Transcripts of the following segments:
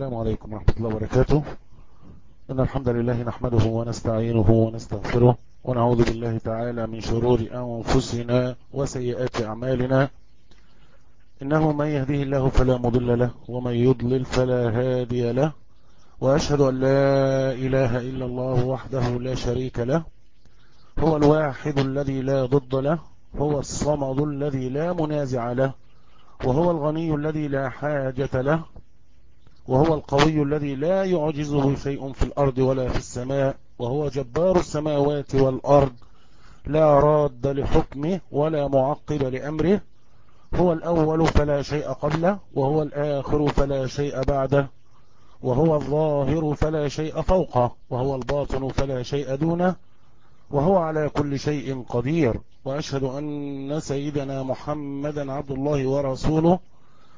السلام عليكم ورحمة الله وبركاته. إن الحمد لله نحمده ونستعينه ونستغفره ونعوذ بالله تعالى من شرور أنفسنا وسيئات أعمالنا. إنه من يهده الله فلا مضل له ومن يضلل فلا هادي له. وأشهد أن لا إله إلا الله وحده لا شريك له. هو الواحد الذي لا ضد له. هو الصمد الذي لا منازع له. وهو الغني الذي لا حاجة له. وهو القوي الذي لا يعجزه شيء في الأرض ولا في السماء وهو جبار السماوات والأرض. لا راد لحكمه ولا معقب لأمره. هو الأول فلا شيء قبله وهو الآخر فلا شيء بعده. وهو الظاهر فلا شيء فوقه وهو الباطن فلا شيء دونه. وهو على كل شيء قدير. وأشهد أن سيدنا محمدا عبد الله ورسوله.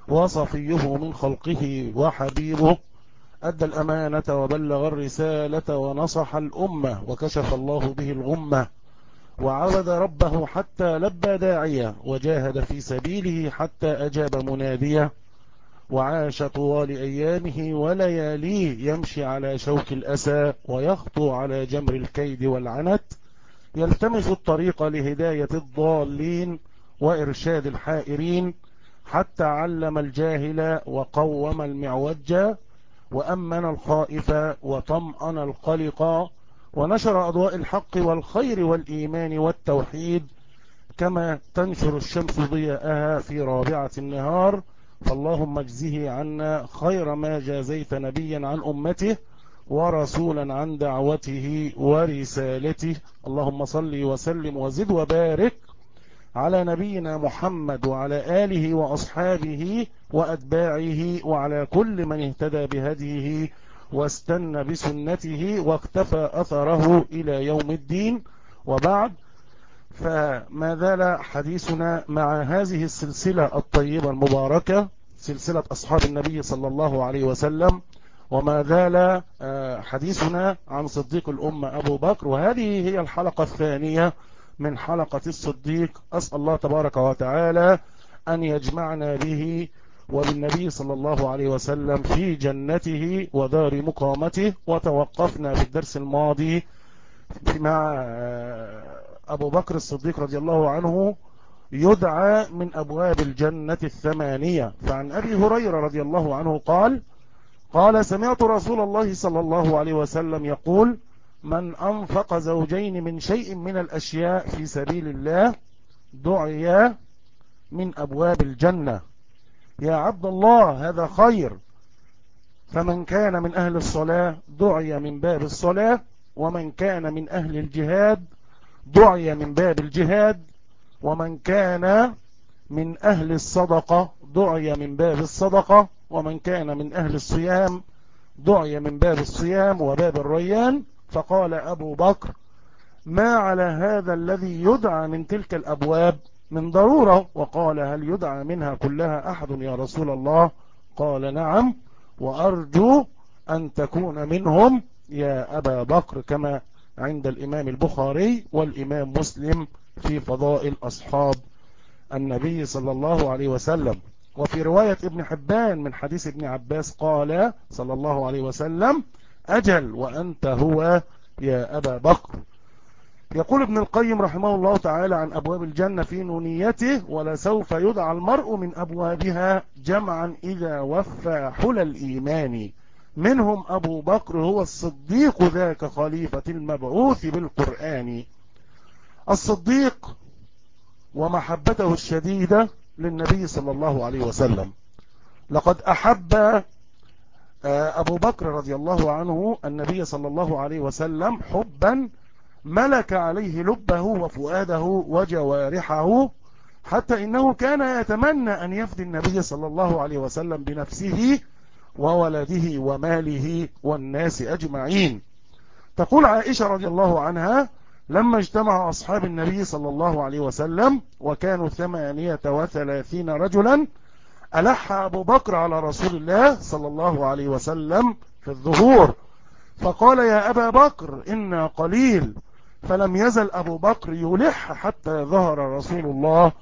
وصفيه من خلقه وحبيبه أدى الأمانة وبلغ الرسالة ونصح الأمة وكشف الله به الغمة وعبد ربه حتى لبى داعية وجاهد في سبيله حتى أجاب منادية وعاش طوال أيامه ولياليه يمشي على شوك الأسى ويخطو على جمر الكيد والعنت يلتمس الطريق لهداية الضالين وإرشاد الحائرين حتى علم الجاهل وقوم المعوج وأمن الخائف وطمأن القلق ونشر أضواء الحق والخير والإيمان والتوحيد كما تنشر الشمس ضياءها في رابعة النهار. فاللهم اجزه عنا خير ما جازيت نبيا عن أمته ورسولا عن دعوته ورسالته. اللهم صل وسلم وزد وبارك على نبينا محمد وعلى آله وأصحابه وأتباعه وعلى كل من اهتدى بهديه واستنى بسنته واختفى أثره إلى يوم الدين. وبعد فما زال حديثنا مع هذه السلسلة الطيبة المباركة سلسلة أصحاب النبي صلى الله عليه وسلم. وما زال حديثنا عن صديق الأمة أبو بكر وهذه هي الحلقة الثانية من حلقة الصديق. أسأل الله تبارك وتعالى أن يجمعنا به وبالنبي صلى الله عليه وسلم في جنته ودار مقامته. وتوقفنا في الدرس الماضي مع أبو بكر الصديق رضي الله عنه يدعى من أبواب الجنة الثمانية. فعن أبي هريرة رضي الله عنه قال قال سمعت رسول الله صلى الله عليه وسلم يقول من أنفق زوجين من شيء من الأشياء في سبيل الله دعي من أبواب الجنة. يا عبد الله هذا خير. فمن كان من أهل الصلاة دعي من باب الصلاة. ومن كان من أهل الجهاد دعي من باب الجهاد. ومن كان من أهل الصدقة دعي من باب الصدقة. ومن كان من أهل الصيام دعي من باب الصيام وباب الريان. فقال أبو بكر ما على هذا الذي يدعى من تلك الأبواب من ضرورة؟ وقال هل يدعى منها كلها أحد يا رسول الله؟ قال نعم وأرجو أن تكون منهم يا أبا بكر كما عند الإمام البخاري والإمام مسلم في فضائل أصحاب النبي صلى الله عليه وسلم. وفي رواية ابن حبان من حديث ابن عباس قال صلى الله عليه وسلم أجل وأنت هو يا أبا بكر. يقول ابن القيم رحمه الله تعالى عن أبواب الجنة في نونيته ولسوف يدعى المرء من أبوابها جمعا إذا وفى حلى الإيمان. منهم أبو بكر هو الصديق ذاك خليفة المبعوث بالقرآن. الصديق ومحبته الشديدة للنبي صلى الله عليه وسلم. لقد أحب أبو بكر رضي الله عنه النبي صلى الله عليه وسلم حبا ملك عليه لبه وفؤاده وجوارحه حتى إنه كان يتمنى أن يفدي النبي صلى الله عليه وسلم بنفسه وولده وماله والناس أجمعين. تقول عائشة رضي الله عنها لما اجتمع أصحاب النبي صلى الله عليه وسلم وكانوا ثمانية وثلاثين رجلا ألح أبو بكر على رسول الله صلى الله عليه وسلم في الظهور. فقال يا أبا بكر إنا قليل. فلم يزل أبو بكر يلح حتى ظهر رسول الله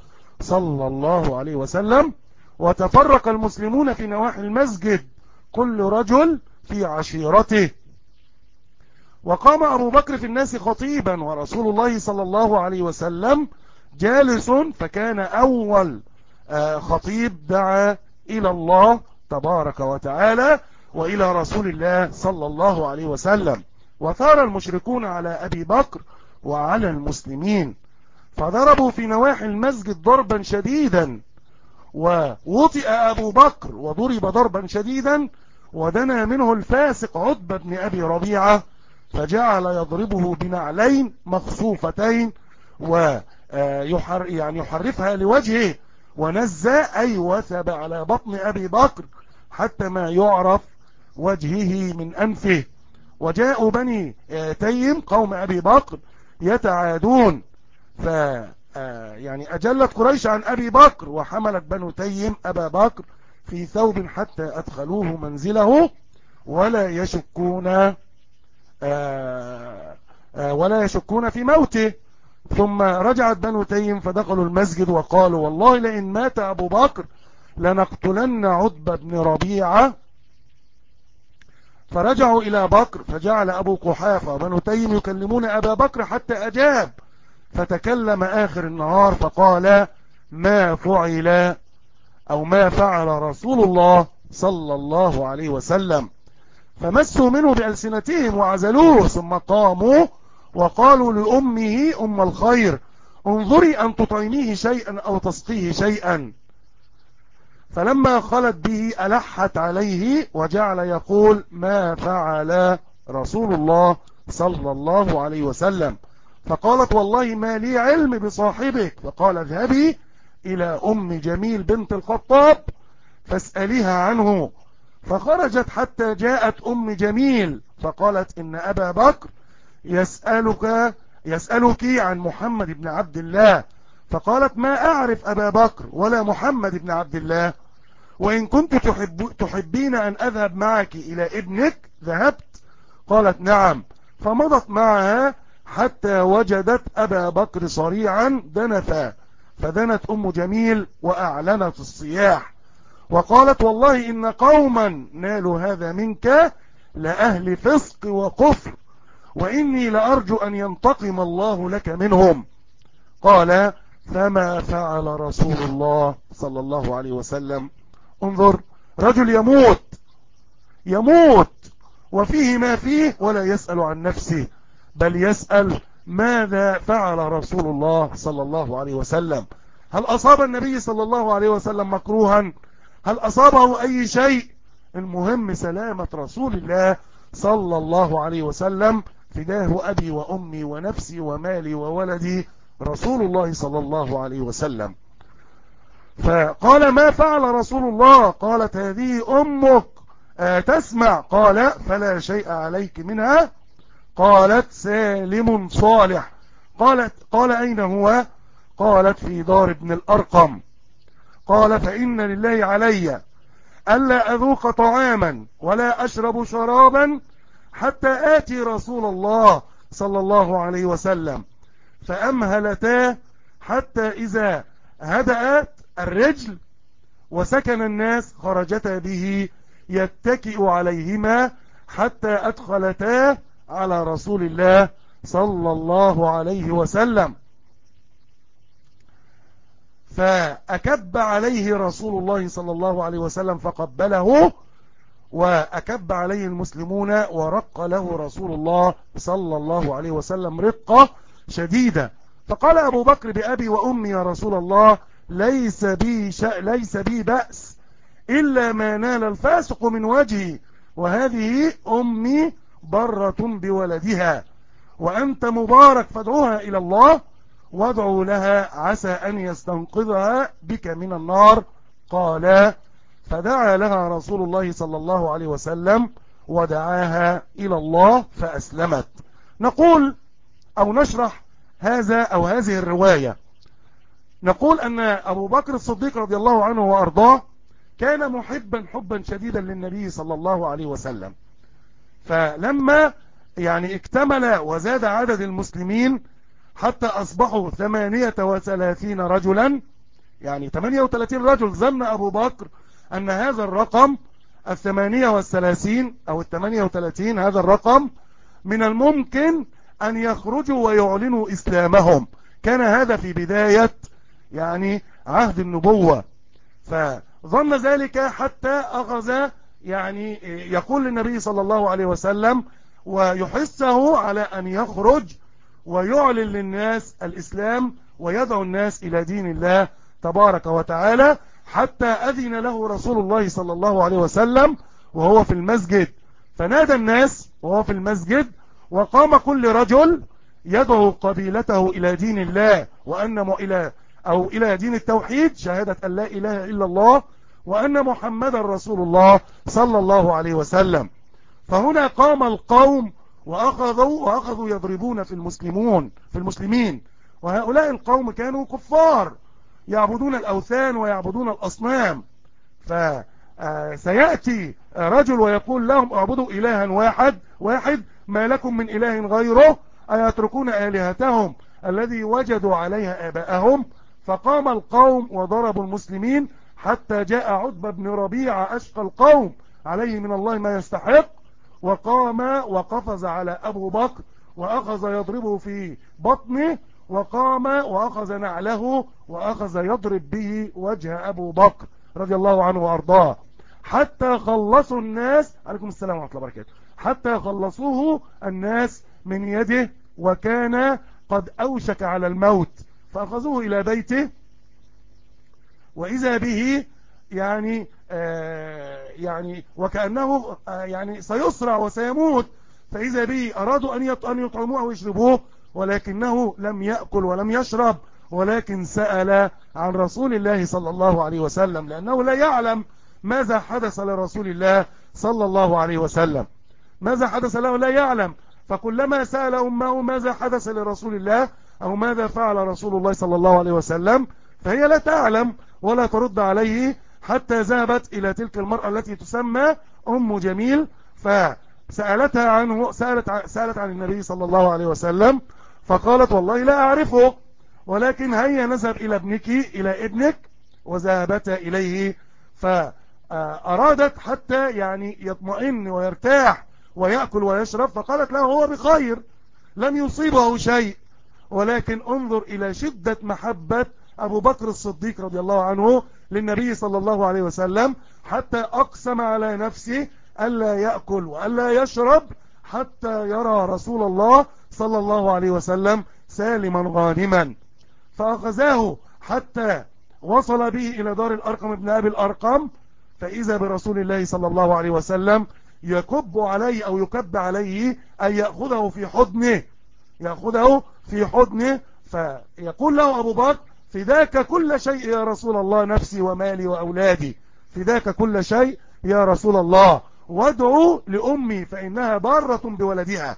صلى الله عليه وسلم. وتفرق المسلمون في نواحي المسجد كل رجل في عشيرته. وقام أبو بكر في الناس خطيبا ورسول الله صلى الله عليه وسلم جالس فكان أول خطيب دعا إلى الله تبارك وتعالى وإلى رسول الله صلى الله عليه وسلم. وثار المشركون على أبي بكر وعلى المسلمين. فضربوا في نواحي المسجد ضربا شديدا. ووطئ أبو بكر وضرب ضربا شديدا. ودنا منه الفاسق عتبة بن أبي ربيعة. فجعل يضربه بنعلين مخصوفتين. ويحر يعني يحرفها لوجهه. ونزى أي وثب على بطن أبي بكر حتى ما يعرف وجهه من أنفه. وجاءوا بني تيم قوم أبي بكر يتعادون. ف يعني أجلت قريش عن أبي بكر وحملت بنو تيم أبا بكر في ثوب حتى أدخلوه منزله. ولا يشكون ولا يشكون في موته. ثم رجعت بنو تيم فدخلوا المسجد وقالوا والله لئن مات أبو بكر لنقتلن عتبة بن ربيعة. فرجعوا إلى بكر فجعل أبو قحافة وبنو تيم يكلمون أبا بكر حتى أجاب. فتكلم آخر النهار فقال ما فعل أو ما فعل رسول الله صلى الله عليه وسلم. فمسوا منه بألسنتهم وعزلوه ثم قاموا وقالوا لأمه أم الخير انظري أن تطعميه شيئا أو تسقيه شيئا. فلما خلت به ألحت عليه وجعل يقول ما فعل رسول الله صلى الله عليه وسلم. فقالت والله ما لي علم بصاحبك. فقال اذهبي إلى أم جميل بنت الخطاب فاسأليها عنه. فخرجت حتى جاءت أم جميل فقالت إن أبا بكر يسألك يسألك عن محمد بن عبد الله. فقالت ما أعرف أبا بكر ولا محمد بن عبد الله. وإن كنت تحب تحبين أن أذهب معك إلى ابنك ذهبت. قالت نعم. فمضت معها حتى وجدت أبا بكر صريعا دنفا. فدنت أم جميل وأعلنت الصياح. وقالت والله إن قوما نالوا هذا منك لأهل فسق وكفر. وإني لأرجو أن ينتقم الله لك منهم. قال فما فعل رسول الله صلى الله عليه وسلم. انظر رجل يموت. يموت. وفيه ما فيه ولا يسأل عن نفسه بل يسأل ماذا فعل رسول الله صلى الله عليه وسلم. هل أصاب النبي صلى الله عليه وسلم مكروها؟ هل أصابه أي شيء؟ المهم سلامة رسول الله صلى الله عليه وسلم. فداه أبي وأمي ونفسي ومالي وولدي رسول الله صلى الله عليه وسلم. فقال ما فعل رسول الله؟ قالت هذه أمك. تسمع قال فلا شيء عليك منها. قالت سالم صالح. قالت قال أين هو؟ قالت في دار ابن الأرقم. قال فإن لله علي ألا أذوق طعاما ولا أشرب شرابا حتى آتي رسول الله صلى الله عليه وسلم فأمهلتا حتى إذا هدأت الرجل وسكن الناس خرجتا به يتكئ عليهما حتى أدخلتا على رسول الله صلى الله عليه وسلم. فأكب عليه رسول الله صلى الله عليه وسلم فقبله وأكب عليه المسلمون ورق له رسول الله صلى الله عليه وسلم رقة شديدة فقال أبو بكر بأبي وأمي يا رسول الله ليس بي. ليس بي بأس إلا ما نال الفاسق من وجهي وهذه أمي برة بولدها وأنت مبارك فادعوها إلى الله وادعوا لها عسى أن يستنقذها بك من النار قال فدعا لها رسول الله صلى الله عليه وسلم ودعاها إلى الله فأسلمت. نقول أو نشرح هذا أو هذه الرواية. نقول أن أبو بكر الصديق رضي الله عنه وأرضاه كان محبا حبا شديدا للنبي صلى الله عليه وسلم. فلما يعني اكتمل وزاد عدد المسلمين حتى أصبحوا ثمانية وثلاثين رجلا يعني 38 رجل ظن أبو بكر أن هذا الرقم الثمانية والثلاثين أو الثمانية وثلاثين هذا الرقم من الممكن أن يخرجوا ويعلنوا إسلامهم. كان هذا في بداية يعني عهد النبوة. فظن ذلك حتى أخذ يعني يقول للنبي صلى الله عليه وسلم ويحثه على أن يخرج ويعلن للناس الإسلام ويدعو الناس إلى دين الله تبارك وتعالى. حتى أذن له رسول الله صلى الله عليه وسلم وهو في المسجد. فنادى الناس وهو في المسجد وقام كل رجل يدعو قبيلته إلى دين الله وأن إلى أو إلى دين التوحيد شهادة أن لا إله إلا الله وأن محمد رسول الله صلى الله عليه وسلم. فهنا قام القوم وأخذوا وأخذوا يضربون في المسلمون في المسلمين. وهؤلاء القوم كانوا كفار. يعبدون الأوثان ويعبدون الأصنام. فسيأتي رجل ويقول لهم اعبدوا إلها واحد واحد ما لكم من إله غيره أيتركون آلهتهم الذي وجدوا عليها آباءهم؟ فقام القوم وضربوا المسلمين حتى جاء عتبة بن ربيعة أشقى القوم عليه من الله ما يستحق وقام وقفز على أبو بكر وأخذ يضربه في بطنه وقام وأخذ نعله وأخذ يضرب به وجه أبو بكر رضي الله عنه وأرضاه. حتى خلصوا الناس عليكم السلام ورحمة الله وبركاته. حتى خلصوه الناس من يده وكان قد أوشك على الموت. فأخذوه إلى بيته. وإذا به يعني آه يعني وكأنه آه يعني سيسرع وسيموت. فإذا به أرادوا أن يطعموه ويشربوه ولكنه لم يأكل ولم يشرب ولكن سأل عن رسول الله صلى الله عليه وسلم لأنه لا يعلم ماذا حدث لرسول الله صلى الله عليه وسلم. ماذا حدث له؟ لا يعلم. فكلما سأل أمه ماذا حدث لرسول الله أو ماذا فعل رسول الله صلى الله عليه وسلم فهي لا تعلم ولا ترد عليه حتى ذهبت إلى تلك المرأة التي تسمى أم جميل فسألتها عنه سألت, سألت عن النبي صلى الله عليه وسلم فقالت والله لا أعرفه ولكن هيا نذهب إلى ابنك إلى ابنك وذهبتا إليه فأرادت حتى يعني يطمئن ويرتاح ويأكل ويشرب فقالت له هو بخير لم يصيبه شيء. ولكن انظر إلى شدة محبة أبو بكر الصديق رضي الله عنه للنبي صلى الله عليه وسلم حتى أقسم على نفسه ألا يأكل وألا يشرب حتى يرى رسول الله صلى الله عليه وسلم سالما غانما. فأخذاه حتى وصل به إلى دار الأرقم ابن أبي الأرقم. فإذا برسول الله صلى الله عليه وسلم يكب عليه أو يكب عليه أن يأخذه في حضنه. يأخذه في حضنه. فيقول له أبو بكر فداك كل شيء يا رسول الله نفسي ومالي وأولادي. فداك كل شيء يا رسول الله. وادعوا لأمي فإنها بارة بولدها.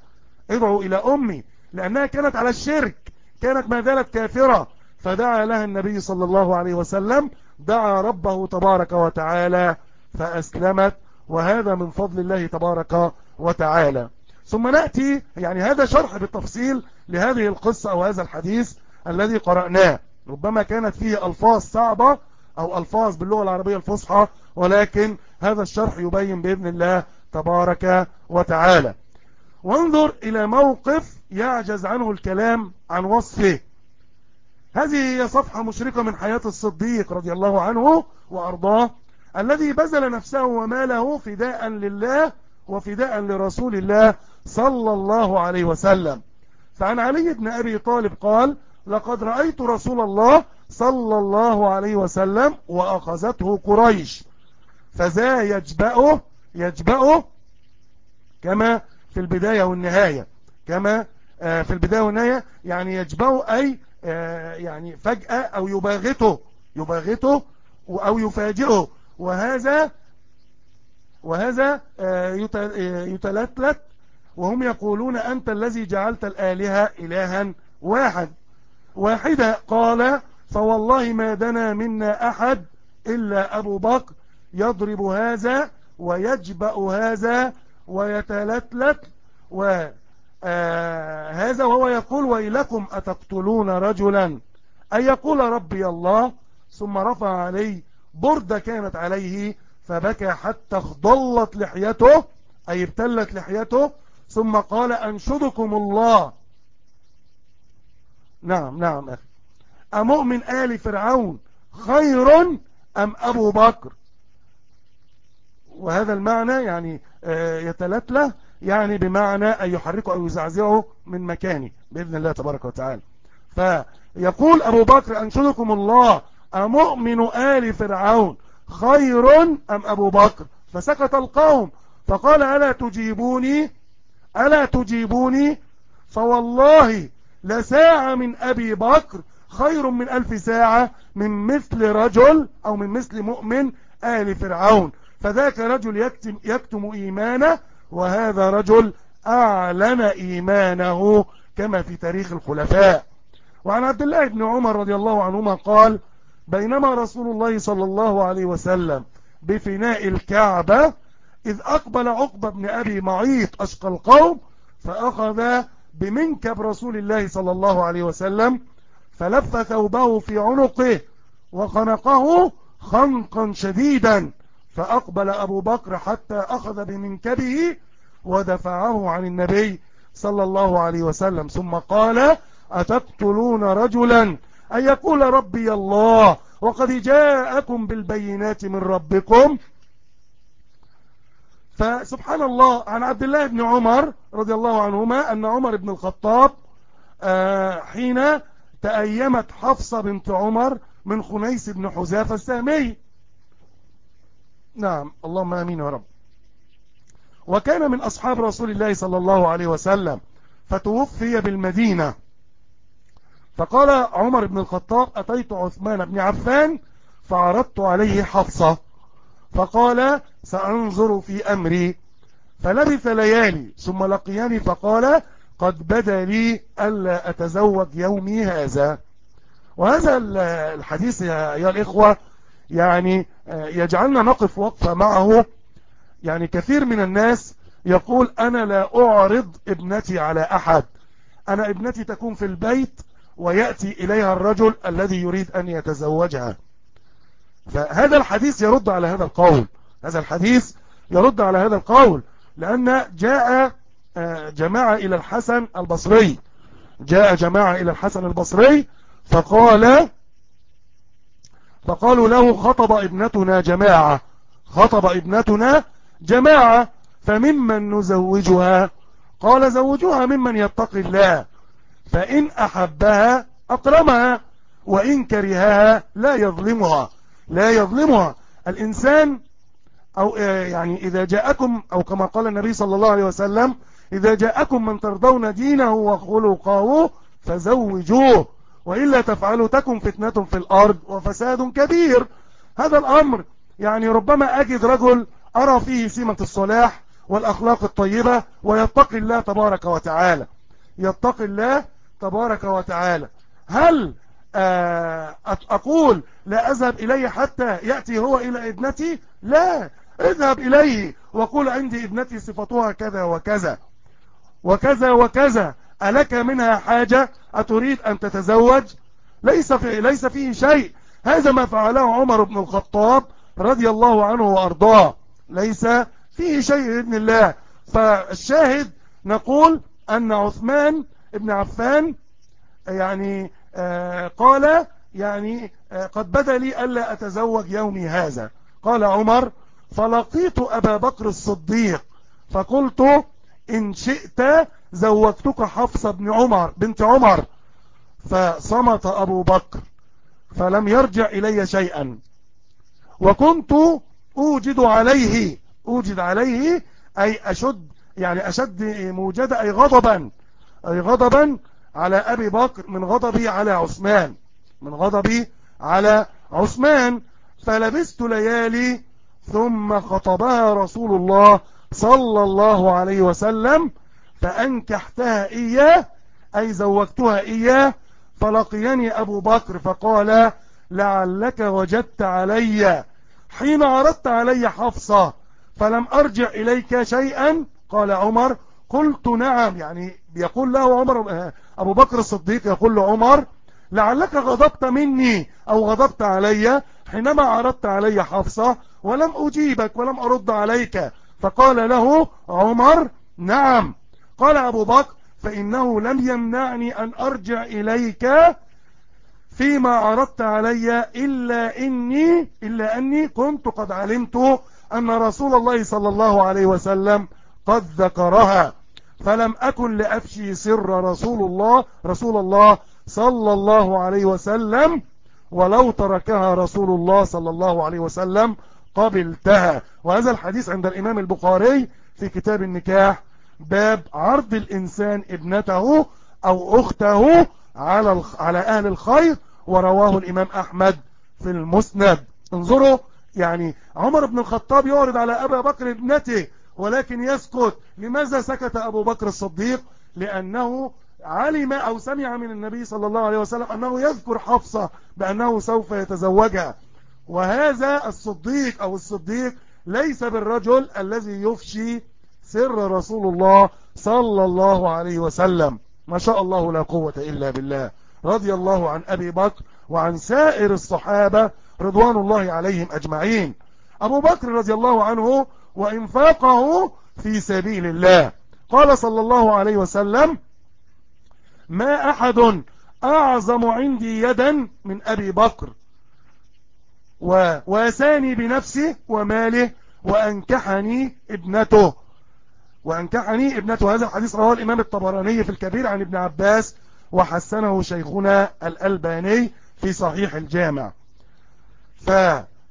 ادعوا إلى أمي لأنها كانت على الشرك كانت ما زالت كافرة. فدعا لها النبي صلى الله عليه وسلم دعا ربه تبارك وتعالى فأسلمت. وهذا من فضل الله تبارك وتعالى. ثم نأتي يعني هذا شرح بالتفصيل لهذه القصة أو هذا الحديث الذي قرأناه. ربما كانت فيه ألفاظ صعبة أو ألفاظ باللغة العربية الفصحى ولكن هذا الشرح يبين بإذن الله تبارك وتعالى. وانظر إلى موقف يعجز عنه الكلام عن وصفه. هذه هي صفحة مشرقة من حياة الصديق رضي الله عنه وأرضاه الذي بذل نفسه وماله فداء لله وفداء لرسول الله صلى الله عليه وسلم. فعن علي بن أبي طالب قال لقد رأيت رسول الله صلى الله عليه وسلم وأخذته قريش فذا يجبأه يجبأه كما في البداية والنهاية. كما آه، في البداية والنهاية يعني يجبأه أي آه، يعني فجأة أو يباغته يباغته أو يفاجئه. وهذا وهذا آه، يتلتلت وهم يقولون أنت الذي جعلت الآلهة إلها واحد. واحدة قال فوالله ما دنا منا أحد إلا أبو بكر يضرب هذا ويجبأ هذا ويتلتلت وهذا آه وهو يقول ويلكم أتقتلون رجلا؟ أن يقول ربي الله ثم رفع عليه بردة كانت عليه فبكى حتى اخضلت لحيته أي ابتلت لحيته ثم قال أنشدكم الله. نعم نعم أخي. أمؤمن آل فرعون خير أم أبو بكر؟ وهذا المعنى يعني آه، يتلتله يعني بمعنى أن يحركه أو يزعزعه من مكانه بإذن الله تبارك وتعالى. فيقول أبو بكر أنشدكم الله أمؤمن آل فرعون خير أم أبو بكر؟ فسكت القوم فقال ألا تجيبوني؟ ألا تجيبوني؟ فوالله لساعة من أبي بكر خير من ألف ساعة من مثل رجل أو من مثل مؤمن آل فرعون. فذاك رجل يكتم, يكتم إيمانه وهذا رجل أعلن إيمانه كما في تاريخ الخلفاء. وعن عبد الله بن عمر رضي الله عنهما قال بينما رسول الله صلى الله عليه وسلم بفناء الكعبة إذ أقبل عقبة بن أبي معيط أشقى القوم فأخذ بمنكب رسول الله صلى الله عليه وسلم فلف ثوبه في عنقه وخنقه خنقا شديدا. فأقبل أبو بكر حتى أخذ بمنكبه ودفعه عن النبي صلى الله عليه وسلم. ثم قال أتقتلون رجلا؟ أن يقول ربي الله وقد جاءكم بالبينات من ربكم. فسبحان الله عن عبد الله بن عمر رضي الله عنهما أن عمر بن الخطاب آه، حين تأيمت حفصة بنت عمر من خنيس بن حذافة السامي نعم اللهم آمين يا رب. وكان من أصحاب رسول الله صلى الله عليه وسلم فتوفي بالمدينة. فقال عمر بن الخطاب أتيت عثمان بن عفان فعرضت عليه حفصة. فقال سأنظر في أمري. فلبث ليالي ثم لقياني فقال قد بدا لي ألا أتزوج يومي هذا. وهذا الحديث يا الإخوة يعني آه، يجعلنا نقف وقفة معه. يعني كثير من الناس يقول أنا لا أعرض ابنتي على أحد. أنا ابنتي تكون في البيت ويأتي إليها الرجل الذي يريد أن يتزوجها. فهذا الحديث يرد على هذا القول. هذا الحديث يرد على هذا القول. لأن جاء آه، جماعة إلى الحسن البصري. جاء جماعة إلى الحسن البصري فقال فقالوا له خطب ابنتنا جماعة. خطب ابنتنا جماعة فممن نزوجها؟ قال زوجوها ممن يتقي الله. فإن أحبها أكرمها وإن كرهها لا يظلمها. لا يظلمها. الإنسان أو يعني إذا جاءكم أو كما قال النبي صلى الله عليه وسلم إذا جاءكم من ترضون دينه وخلقه فزوجوه. وإلا تفعلوا تكن فتنة في الأرض وفساد كبير. هذا الأمر يعني ربما أجد رجل أرى فيه سمة الصلاح والأخلاق الطيبة ويتقي الله تبارك وتعالى. يتقي الله تبارك وتعالى. هل آه، أقول لا أذهب إليه حتى يأتي هو إلى ابنتي؟ لا. اذهب إليه وقول عندي ابنتي صفتها كذا وكذا وكذا وكذا. ألك منها حاجة؟ أتريد أن تتزوج؟ ليس, في ليس فيه شيء. هذا ما فعله عمر بن الخطاب رضي الله عنه وأرضاه. ليس فيه شيء بإذن الله. فالشاهد نقول أن عثمان بن عفان يعني آه قال يعني آه قد بدا لي ألا أتزوج يومي هذا. قال عمر فلقيت أبا بكر الصديق فقلت إن شئت زوجتك حفصة بن عمر بنت عمر. فصمت أبو بكر فلم يرجع إلي شيئا. وكنت أوجد عليه أوجد عليه أي أشد يعني أشد موجدة أي غضبا أي غضبا على أبي بكر من غضبي على عثمان من غضبي على عثمان. فلبست ليالي ثم خطبها رسول الله صلى الله عليه وسلم فأنكحتها إياه أي زوجتها إياه فلقيني أبو بكر فقال لعلك وجدت علي. حين عرضت علي حفصة فلم أرجع إليك شيئا؟ قال عمر قلت نعم. يعني يقول له عمر أبو بكر الصديق يقول لعمر لعلك غضبت مني أو غضبت علي حينما عرضت علي حفصة ولم أجيبك ولم أرد عليك. فقال له عمر نعم. قال أبو بكر فإنه لم يمنعني أن أرجع إليك فيما عرضت علي إلا إني إلا أني كنت قد علمت أن رسول الله صلى الله عليه وسلم قد ذكرها. فلم أكن لأفشي سر رسول الله رسول الله صلى الله عليه وسلم ولو تركها رسول الله صلى الله عليه وسلم قبلتها وهذا الحديث عند الإمام البخاري في كتاب النكاح باب عرض الإنسان ابنته أو أخته على على أهل الخير ورواه الإمام أحمد في المسند. انظروا يعني عمر بن الخطاب يعرض على أبا بكر ابنته ولكن يسكت. لماذا سكت أبو بكر الصديق؟ لأنه علم أو سمع من النبي صلى الله عليه وسلم أنه يذكر حفصة بأنه سوف يتزوجها. وهذا الصديق أو الصديق ليس بالرجل الذي يفشي سر رسول الله صلى الله عليه وسلم. ما شاء الله لا قوة إلا بالله. رضي الله عن أبي بكر وعن سائر الصحابة رضوان الله عليهم أجمعين. أبو بكر رضي الله عنه وإنفاقه في سبيل الله. قال صلى الله عليه وسلم ما أحد أعظم عندي يدا من أبي بكر. وواساني بنفسه وماله وأنكحني ابنته. وأنكحني ابنته. هذا الحديث رواه الإمام الطبراني في الكبير عن ابن عباس وحسنه شيخنا الألباني في صحيح الجامع. ف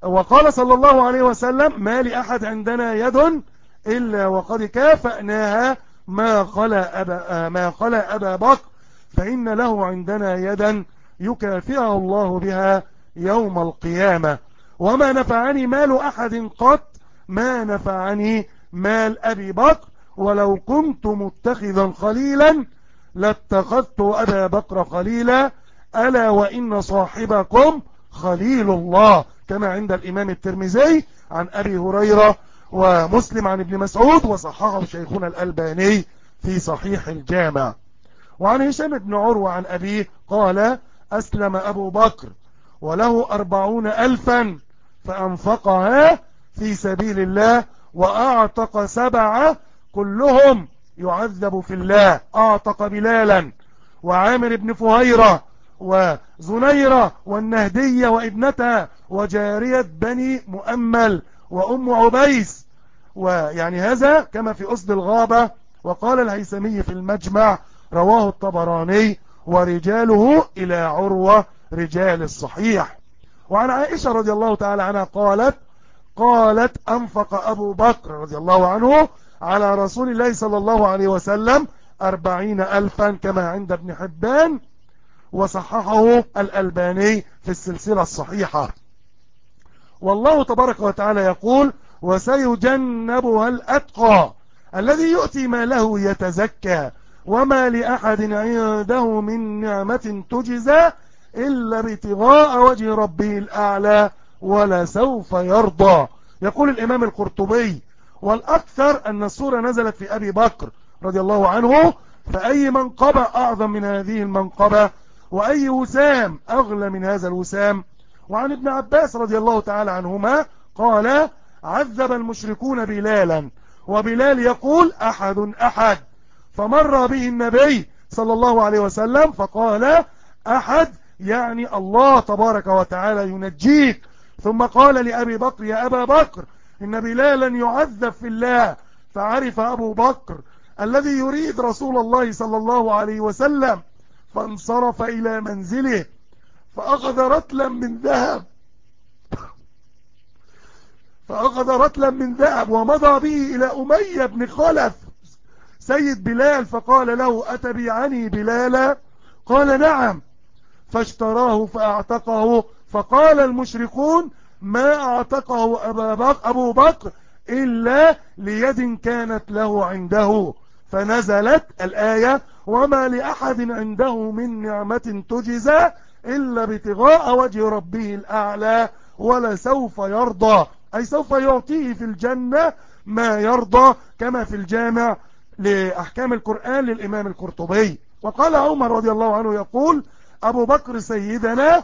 وقال صلى الله عليه وسلم ما لأحد عندنا يد إلا وقد كافأناها ما خلا أبا, ما خلا أبا بكر فإن له عندنا يدا يكافئه الله بها يوم القيامة. وما نفعني مال أحد قط ما نفعني مال أبي بكر ولو كنت متخذا خليلا لاتخذت أبا بكر خليلا. ألا وإن صاحبكم خليل الله. كما عند الإمام الترمذي عن أبي هريرة ومسلم عن ابن مسعود وصححه شيخنا الألباني في صحيح الجامع. وعن هشام بن عروة عن أبيه قال أسلم أبو بكر. وله أربعون ألفا فأنفقها في سبيل الله وأعتق سبعة كلهم يعذب في الله. أعتق بلالا وعامر بن فهيرة وزنيرة والنهدية وابنتها وجارية بني مؤمل وأم عبيس. ويعني هذا كما في أسد الغابة. وقال الهيثمي في المجمع رواه الطبراني ورجاله إلى عروة رجال الصحيح. وعن عائشة رضي الله تعالى عنها قالت قالت أنفق أبو بكر رضي الله عنه على رسول الله صلى الله عليه وسلم أربعين ألفا كما عند ابن حبان وصححه الألباني في السلسلة الصحيحة. والله تبارك وتعالى يقول وسيجنبها الأتقى الذي يؤتي ما له يتزكى وما لأحد عنده من نعمة تجزى إلا ابتغاء وجه ربه الأعلى ولا سوف يرضى. يقول الإمام القرطبي والأكثر أن السورة نزلت في أبي بكر رضي الله عنه فأي منقبة أعظم من هذه المنقبة؟ وأي وسام أغلى من هذا الوسام؟ وعن ابن عباس رضي الله تعالى عنهما قال عذب المشركون بلالا وبلال يقول أحد أحد. فمر به النبي صلى الله عليه وسلم فقال أحد يعني الله تبارك وتعالى ينجيك. ثم قال لأبي بكر يا أبا بكر إن بلالا يعذب في الله. فعرف أبو بكر الذي يريد رسول الله صلى الله عليه وسلم فانصرف إلى منزله فأخذ رتلا من ذهب. فأخذ رتلا من ذهب ومضى به إلى أمية بن خلف سيد بلال فقال له أتبعني بلالا؟ قال نعم. فاشتراه فأعتقه. فقال المشركون ما بكر أبو بكر إلا ليد كانت له عنده. فنزلت الآية وما لأحد عنده من نعمة تجزى إلا ابتغاء وجه ربه الأعلى ولا سوف يرضى. أي سوف يعطيه في الجنة ما يرضى كما في الجامع لأحكام القرآن للإمام القرطبي. وقال عمر رضي الله عنه يقول أبو بكر سيدنا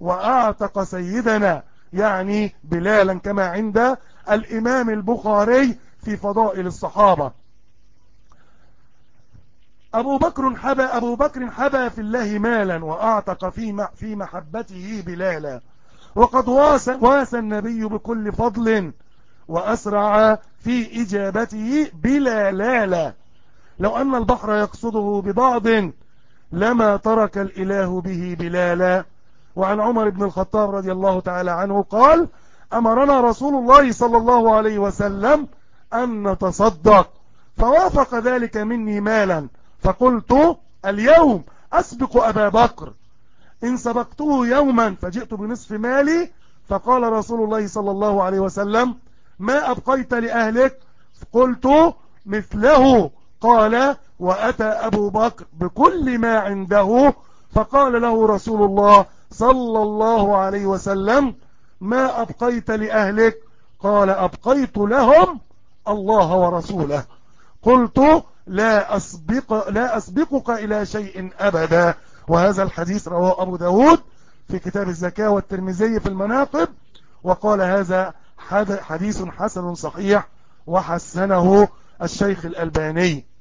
وأعتق سيدنا يعني بلالا كما عند الإمام البخاري في فضائل الصحابة. أبو بكر حبى أبو بكر حبى في الله مالا وأعتق في في محبته بلالا. وقد واس واس النبي بكل فضل وأسرع في إجابته بلا لالا لو أن البحر يقصده ببعض لما ترك الإله به بلالا. وعن عمر بن الخطاب رضي الله تعالى عنه قال أمرنا رسول الله صلى الله عليه وسلم أن نتصدق. فوافق ذلك مني مالا. فقلت اليوم أسبق أبا بكر. إن سبقته يوما فجئت بنصف مالي. فقال رسول الله صلى الله عليه وسلم ما أبقيت لأهلك؟ قلت مثله. قال وأتى أبو بكر بكل ما عنده فقال له رسول الله صلى الله عليه وسلم ما أبقيت لأهلك؟ قال أبقيت لهم الله ورسوله. قلت لا أسبق لا أسبقك إلى شيء أبدا. وهذا الحديث رواه أبو داود في كتاب الزكاة والترمذي في المناقب وقال هذا حديث حسن صحيح وحسنه الشيخ الألباني.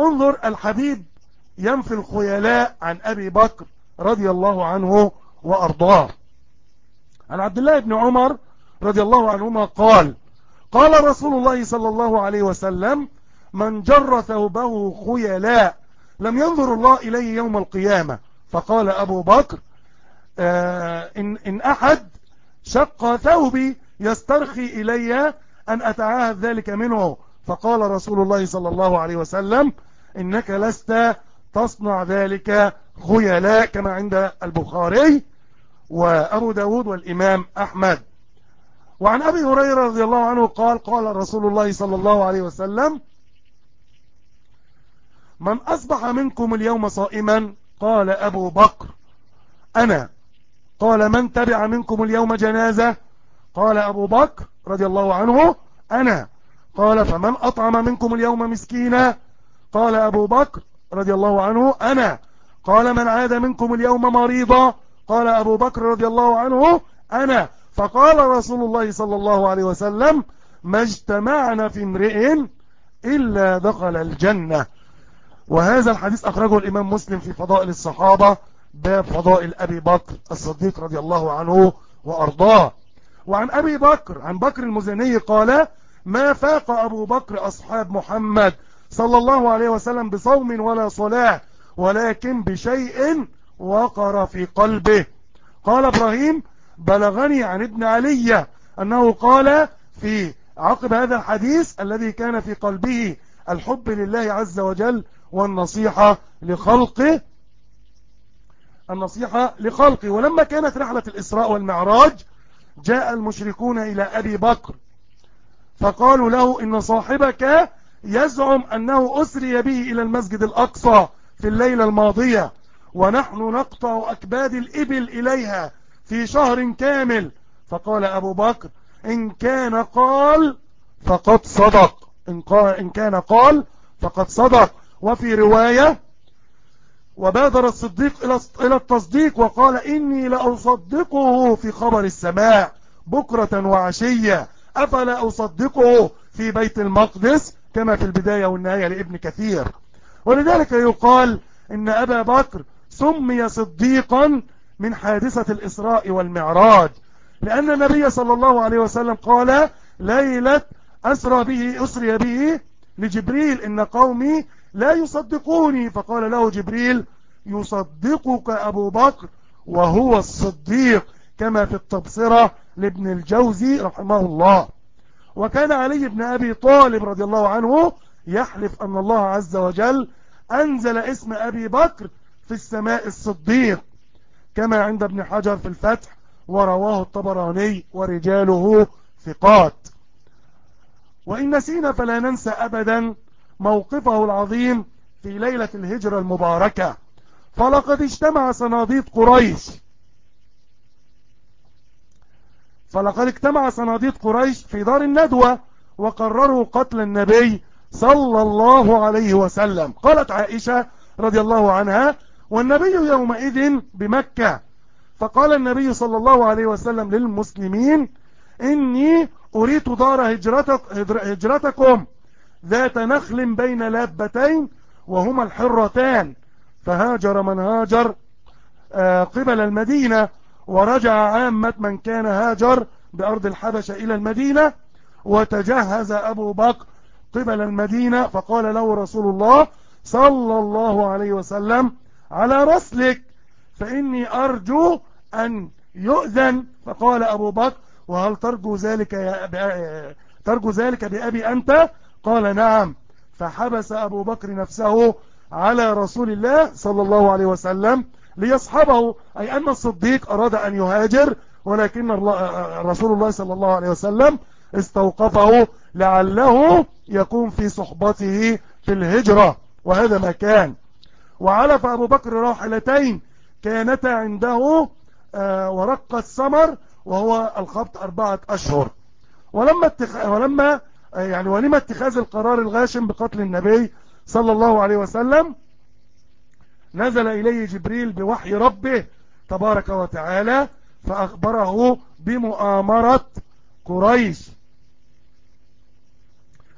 انظر الحبيب ينفي الخيلاء عن أبي بكر رضي الله عنه وأرضاه. عن عبد الله بن عمر رضي الله عنهما قال قال رسول الله صلى الله عليه وسلم من جر ثوبه خيلاء لم ينظر الله إليه يوم القيامة. فقال أبو بكر آه إن, إن أحد شق ثوبي يسترخي إلي أن أتعاهد ذلك منه. فقال رسول الله صلى الله عليه وسلم إنك لست تصنع ذلك خيلاء كما عند البخاري وأبو داود والإمام أحمد. وعن أبي هريرة رضي الله عنه قال قال رسول الله صلى الله عليه وسلم من أصبح منكم اليوم صائما قال أبو بكر. أنا. قال من تبع منكم اليوم جنازة؟ قال أبو بكر رضي الله عنه أنا. قال فمن أطعم منكم اليوم مسكينا؟ قال أبو بكر رضي الله عنه أنا. قال من عاد منكم اليوم مريضا؟ قال أبو بكر رضي الله عنه أنا. فقال رسول الله صلى الله عليه وسلم ما اجتمعنا في امرئ إلا دخل الجنة. وهذا الحديث أخرجه الإمام مسلم في فضائل الصحابة. باب فضائل أبي بكر الصديق رضي الله عنه وأرضاه. وعن أبي بكر عن بكر المزني قال ما فاق أبو بكر أصحاب محمد صلى الله عليه وسلم بصوم ولا صلاة ولكن بشيء وقر في قلبه. قال إبراهيم بلغني عن ابن علي أنه قال في عقب هذا الحديث الذي كان في قلبه الحب لله عز وجل والنصيحة لخلقه النصيحة لخلقه. ولما كانت رحلة الإسراء والمعراج جاء المشركون إلى أبي بكر فقالوا له إن صاحبك يزعم أنه أسري به إلى المسجد الأقصى في الليلة الماضية ونحن نقطع أكباد الإبل إليها في شهر كامل. فقال أبو بكر إن كان قال فقد صدق. إن, قال إن كان قال فقد صدق. وفي رواية وبادر الصديق إلى التصديق وقال إني لأصدقه في خبر السماء بكرة وعشية. أفلا أصدقه في بيت المقدس كما في البداية والنهاية لابن كثير. ولذلك يقال إن أبا بكر سمي صديقا من حادثة الإسراء والمعراج لأن النبي صلى الله عليه وسلم قال ليلة أسرى به أسري به لجبريل إن قومي لا يصدقوني. فقال له جبريل يصدقك أبو بكر وهو الصديق. كما في التبصرة لابن الجوزي رحمه الله. وكان علي بن أبي طالب رضي الله عنه يحلف أن الله عز وجل أنزل اسم أبي بكر في السماء الصديق كما عند ابن حجر في الفتح ورواه الطبراني ورجاله ثقات. وإن نسينا فلا ننسى أبدا موقفه العظيم في ليلة الهجرة المباركة. فلقد اجتمع صناديد قريش فلقد اجتمع صناديد قريش في دار الندوة وقرروا قتل النبي صلى الله عليه وسلم. قالت عائشة رضي الله عنها والنبي يومئذ بمكة. فقال النبي صلى الله عليه وسلم للمسلمين إني أريد دار هجرتك هجرتكم ذات نخل بين لابتين وهما الحرتان. فهاجر من هاجر آه، قبل المدينة ورجع عامة من كان هاجر بأرض الحبشة إلى المدينة وتجهز أبو بكر قبل المدينة فقال له رسول الله صلى الله عليه وسلم على رسلك فإني أرجو أن يؤذن. فقال أبو بكر وهل ترجو ذلك يا ترجو ذلك بأبي أنت؟ قال نعم. فحبس أبو بكر نفسه على رسول الله صلى الله عليه وسلم ليصحبه أي أن الصديق أراد أن يهاجر ولكن رسول الله صلى الله عليه وسلم استوقفه لعله يكون في صحبته في الهجرة وهذا ما كان وعلف أبو بكر راحلتين كانتا عنده آه، ورق السمر وهو الخبط أربعة أشهر ولما. ولما يعني ولما اتخاذ القرار الغاشم بقتل النبي صلى الله عليه وسلم نزل إليه جبريل بوحي ربه تبارك وتعالى فأخبره بمؤامرة قريش.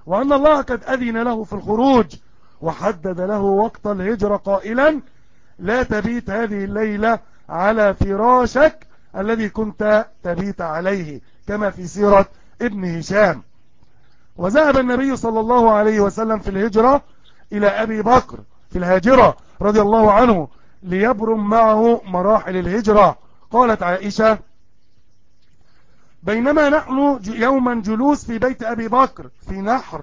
وأن الله قد أذن له في الخروج وحدد له وقت الهجرة قائلا لا تبيت هذه الليلة على فراشك الذي كنت تبيت عليه كما في سيرة ابن هشام. وذهب النبي صلى الله عليه وسلم في الهجرة إلى أبي بكر في الهاجرة رضي الله عنه ليبرم معه مراحل الهجرة. قالت عائشة بينما نحن يوما جلوس في بيت أبي بكر في نحر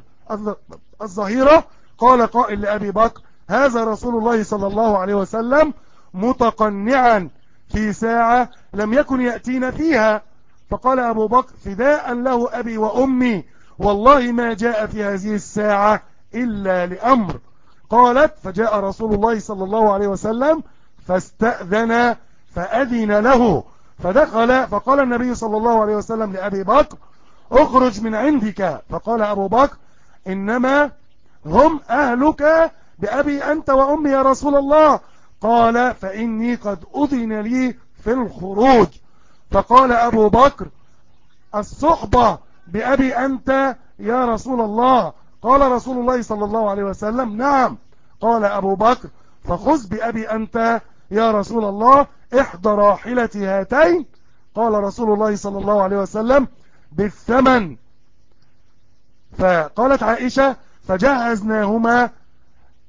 الظهيرة. قال قائل لأبي بكر هذا رسول الله صلى الله عليه وسلم متقنعا في ساعة لم يكن يأتينا فيها. فقال أبو بكر فداء له أبي وأمي. والله ما جاء في هذه الساعة إلا لأمر. قالت فجاء رسول الله صلى الله عليه وسلم فاستأذن فأذن له فدخل فقال النبي صلى الله عليه وسلم لأبي بكر اخرج من عندك. فقال أبو بكر إنما هم أهلك بأبي أنت وأمي يا رسول الله. قال فإني قد أذن لي في الخروج. فقال أبو بكر الصحبة بأبي أنت يا رسول الله. قال رسول الله صلى الله عليه وسلم نعم. قال أبو بكر فخذ بأبي أنت يا رسول الله إحدى راحلة هاتين. قال رسول الله صلى الله عليه وسلم بالثمن. فقالت عائشة فجهزناهما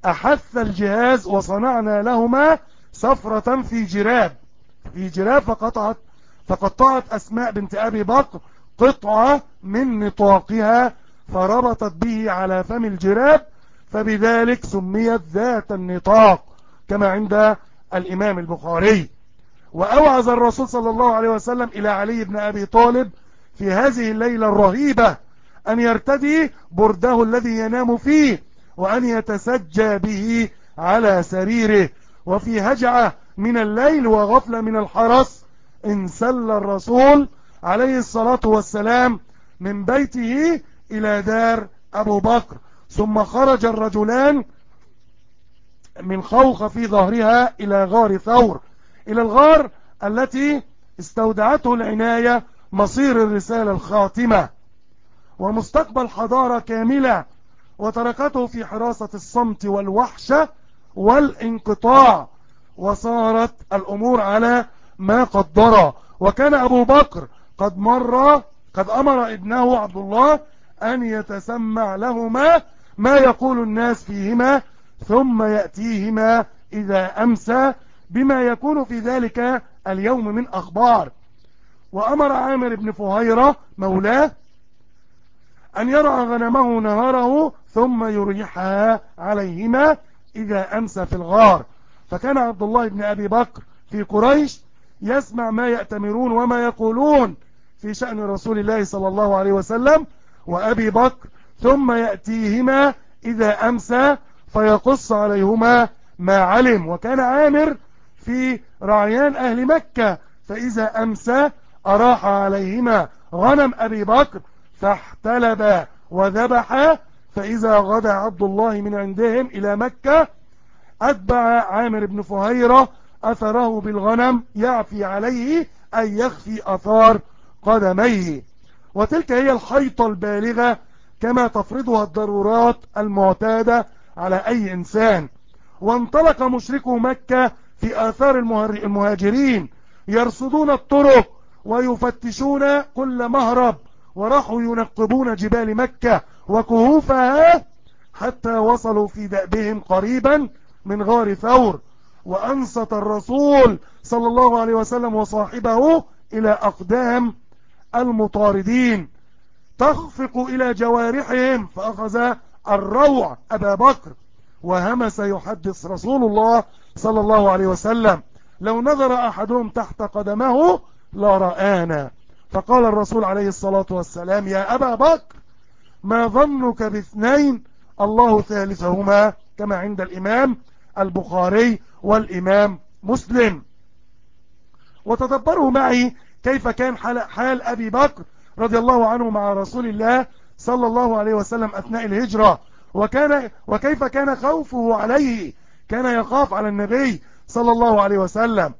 أحث الجهاز وصنعنا لهما سفرة في جراب. في جراب فقطعت فقطعت أسماء بنت أبي بكر قطعة من نطاقها فربطت به على فم الجراب فبذلك سميت ذات النطاق كما عند الإمام البخاري. وأوعز الرسول صلى الله عليه وسلم إلى علي بن أبي طالب في هذه الليلة الرهيبة أن يرتدي برده الذي ينام فيه وأن يتسجى به على سريره. وفي هجعة من الليل وغفلة من الحرس انسل الرسول عليه الصلاة والسلام من بيته إلى دار أبو بكر ثم خرج الرجلان من خوخ في ظهرها إلى غار ثور. إلى الغار التي استودعته العناية مصير الرسالة الخاتمة. ومستقبل حضارة كاملة وتركته في حراسة الصمت والوحشة والانقطاع. وصارت الأمور على ما قدر. وكان أبو بكر قد مر قد أمر ابنه عبد الله أن يتسمع لهما ما يقول الناس فيهما ثم يأتيهما إذا أمسى بما يكون في ذلك اليوم من أخبار. وأمر عامر بن فهيرة مولاه أن يرعى غنمه نهاره ثم يريحها عليهما إذا أمسى في الغار. فكان عبد الله بن أبي بكر في قريش يسمع ما يأتمرون وما يقولون في شأن رسول الله صلى الله عليه وسلم وأبي بكر ثم يأتيهما إذا أمسى فيقص عليهما ما علم. وكان عامر في رعيان أهل مكة فإذا أمسى أراح عليهما. غنم أبي بكر فاحتلب وذبح فإذا غدا عبد الله من عندهم إلى مكة أتبع عامر بن فهيرة أثره بالغنم يعفي عليه أن يخفي أثار قدميه. وتلك هي الحيطة البالغة كما تفرضها الضرورات المعتادة على أي إنسان. وانطلق مشركو مكة في آثار المهاجرين يرصدون الطرق ويفتشون كل مهرب وراحوا ينقبون جبال مكة وكهوفها حتى وصلوا في دأبهم قريبا من غار ثور. وأنصت الرسول صلى الله عليه وسلم وصاحبه إلى أقدام المطاردين تخفق إلى جوارحهم فأخذ الروع أبا بكر وهمس يحدث رسول الله صلى الله عليه وسلم. لو نظر أحدهم تحت قدمه لرآنا. فقال الرسول عليه الصلاة والسلام يا أبا بكر ما ظنك باثنين؟ الله ثالثهما كما عند الإمام البخاري والإمام مسلم. وتدبروا معي كيف كان حال أبي بكر رضي الله عنه مع رسول الله صلى الله عليه وسلم أثناء الهجرة؟ وكان وكيف كان خوفه عليه؟ كان يخاف على النبي صلى الله عليه وسلم.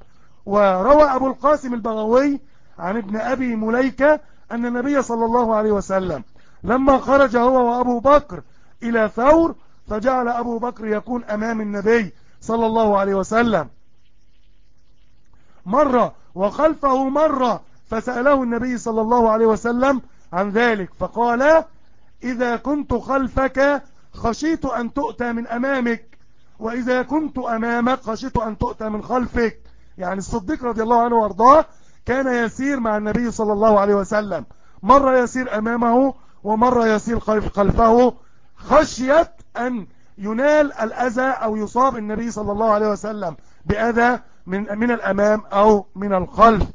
وروى أبو القاسم البغوي عن ابن أبي مليكة أن النبي صلى الله عليه وسلم لما خرج هو وأبو بكر إلى ثور فجعل أبو بكر يكون أمام النبي صلى الله عليه وسلم. مرة وخلفه مرة فسأله النبي صلى الله عليه وسلم عن ذلك فقال إذا كنت خلفك خشيت أن تؤتى من أمامك وإذا كنت أمامك خشيت أن تؤتى من خلفك. يعني الصديق رضي الله عنه وأرضاه كان يسير مع النبي صلى الله عليه وسلم. مرة يسير أمامه ومرة يسير خلفه خشية أن ينال الأذى أو يصاب النبي صلى الله عليه وسلم بأذى من, من الأمام أو من الخلف.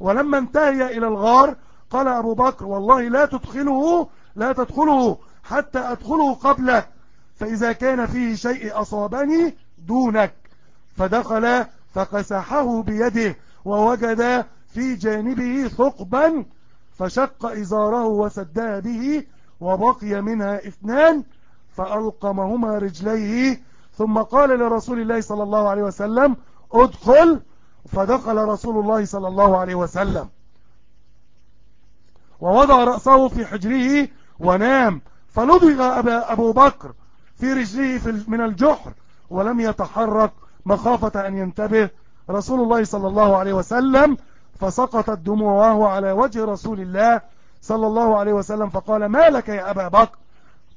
ولما انتهي إلى الغار قال أبو بكر والله لا تدخله لا تدخله حتى أدخله قبلك فإذا كان فيه شيء أصابني دونك. فدخل فقسحه بيده ووجد في جانبه ثقبا فشق إزاره وسدها به وبقي منها اثنان فألقمهما رجليه. ثم قال لرسول الله صلى الله عليه وسلم ادخل فدخل رسول الله صلى الله عليه وسلم. ووضع رأسه في حجره ونام. فلضغ أبو بكر في رجله من الجحر ولم يتحرك مخافة أن ينتبه. رسول الله صلى الله عليه وسلم فسقطت دموعه على وجه رسول الله صلى الله عليه وسلم. فقال ما لك يا أبا بكر؟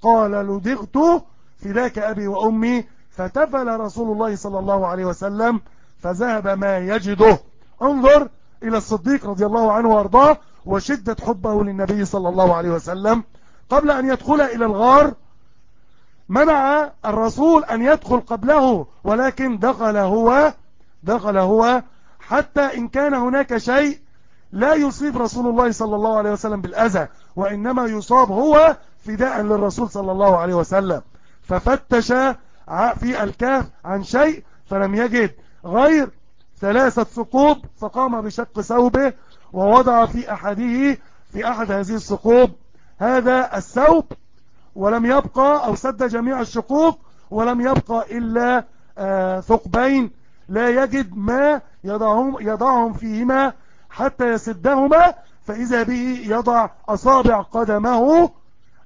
قال لدغت فداك أبي وأمي. فتفل رسول الله صلى الله عليه وسلم فذهب ما يجده. انظر إلى الصديق رضي الله عنه وأرضاه وشدة حبه للنبي صلى الله عليه وسلم. قبل أن يدخل إلى الغار منع الرسول أن يدخل قبله ولكن دخل هو دخل هو حتى إن كان هناك شيء لا يصيب رسول الله صلى الله عليه وسلم بالأذى وإنما يصاب هو فداء للرسول صلى الله عليه وسلم. ففتش في الكاف عن شيء فلم يجد. غير ثلاثة ثقوب فقام بشق ثوبه ووضع في أحده في أحد هذه الثقوب. هذا الثوب ولم يبقى أو سد جميع الشقوق ولم يبقى إلا آه ثقبين. لا يجد ما يضعهم, يضعهم فيهما حتى يسدهما فإذا به يضع أصابع قدمه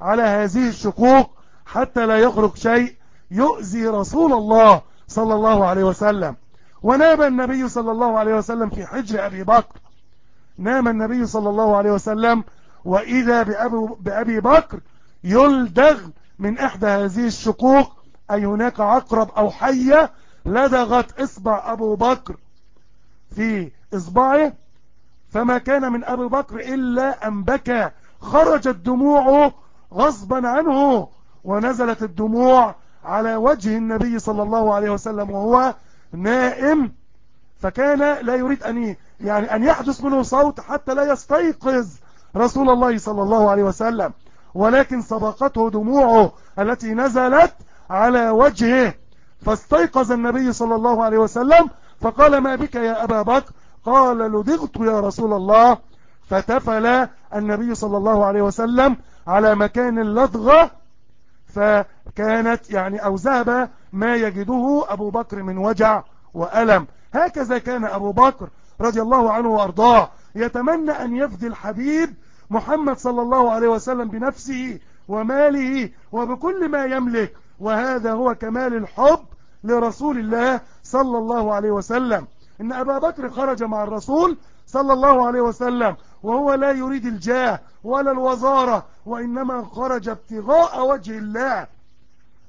على هذه الشقوق حتى لا يخرج شيء. يؤذي رسول الله صلى الله عليه وسلم. ونام النبي صلى الله عليه وسلم في حجر أبي بكر. نام النبي صلى الله عليه وسلم وإذا بأبي بكر يلدغ من إحدى هذه الشقوق أي هناك عقرب أو حية لدغت إصبع أبو بكر في إصبعه فما كان من أبو بكر إلا أن بكى. خرجت دموعه غصبا عنه ونزلت الدموع على وجه النبي صلى الله عليه وسلم وهو نائم فكان لا يريد أن يعني أن يحدث منه صوت حتى لا يستيقظ رسول الله صلى الله عليه وسلم. ولكن سبقته دموعه التي نزلت على وجهه. فاستيقظ النبي صلى الله عليه وسلم فقال ما بك يا أبا بكر؟ قال لدغت يا رسول الله. فتفل النبي صلى الله عليه وسلم على مكان اللدغة فكانت يعني أو ذهب ما يجده أبو بكر من وجع وألم. هكذا كان أبو بكر رضي الله عنه وأرضاه يتمنى أن يفدي الحبيب محمد صلى الله عليه وسلم بنفسه وماله وبكل ما يملك. وهذا هو كمال الحب لرسول الله صلى الله عليه وسلم. إن أبا بكر خرج مع الرسول صلى الله عليه وسلم وهو لا يريد الجاه ولا الوزارة وإنما خرج ابتغاء وجه الله.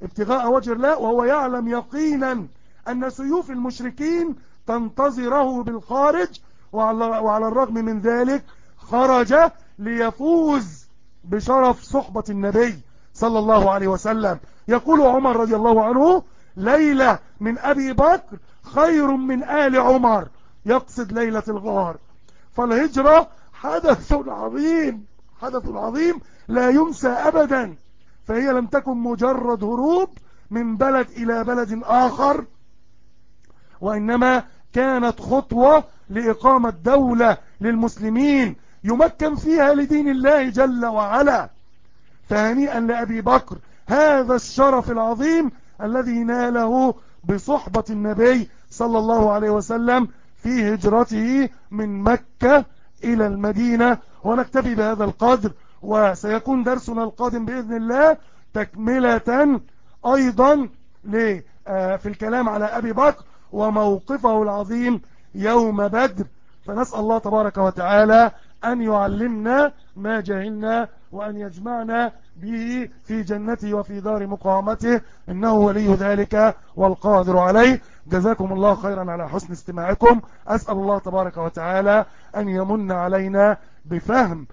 ابتغاء وجه الله وهو يعلم يقينا أن سيوف المشركين تنتظره بالخارج وعلى, الرغم من ذلك خرج ليفوز بشرف صحبة النبي صلى الله عليه وسلم. يقول عمر رضي الله عنه ليلة من أبي بكر خير من آل عمر يقصد ليلة الغار. فالهجرة حدث عظيم حدث عظيم لا ينسى أبدا. فهي لم تكن مجرد هروب من بلد إلى بلد آخر وإنما كانت خطوة لإقامة دولة للمسلمين يمكن فيها لدين الله جل وعلا. فهنيئا لأبي بكر هذا الشرف العظيم الذي ناله بصحبة النبي صلى الله عليه وسلم في هجرته من مكة إلى المدينة. ونكتفي بهذا القدر وسيكون درسنا القادم بإذن الله تكملة أيضا في الكلام على أبي بكر وموقفه العظيم يوم بدر. فنسأل الله تبارك وتعالى أن يعلمنا ما جهلنا وأن يجمعنا به في جنته وفي دار مقامته. إنه ولي ذلك والقادر عليه. جزاكم الله خيرا على حسن استماعكم. أسأل الله تبارك وتعالى أن يمن علينا بفهم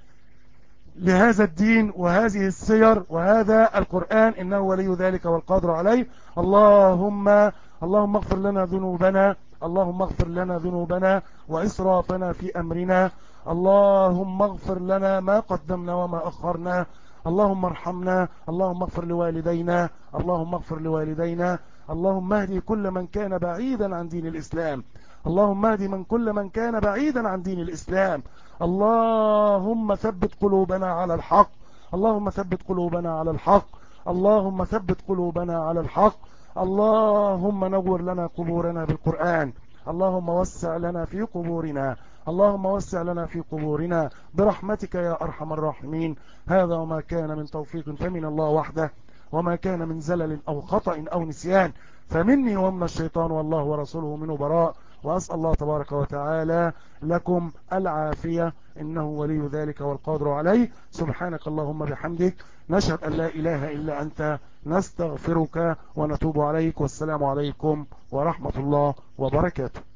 لهذا الدين وهذه السير وهذا القرآن إنه ولي ذلك والقادر عليه. اللهم اللهم اغفر لنا ذنوبنا. اللهم اغفر لنا ذنوبنا وإسرافنا في أمرنا. اللهم اغفر لنا ما قدمنا وما أخرنا. اللهم ارحمنا. اللهم اغفر لوالدينا. اللهم اغفر لوالدينا. اللهم اهدي كل من كان بعيدا عن دين الإسلام. اللهم اهدي من كل من كان بعيدا عن دين الإسلام. اللهم ثبت قلوبنا على الحق. اللهم ثبت قلوبنا على الحق. اللهم ثبت قلوبنا على الحق. اللهم نور لنا قبورنا بالقرآن. اللهم وسع لنا في قبورنا. اللهم وسع لنا في قبورنا. برحمتك يا أرحم الراحمين. هذا وما كان من توفيق فمن الله وحده. وما كان من زلل أو خطأ أو نسيان. فمني ومن الشيطان والله ورسوله منه براء وأسأل الله تبارك وتعالى لكم العافية إنه ولي ذلك والقادر عليه. سبحانك اللهم بحمدك نشهد أن لا إله إلا أنت نستغفرك ونتوب عليك. والسلام عليكم ورحمة الله وبركاته.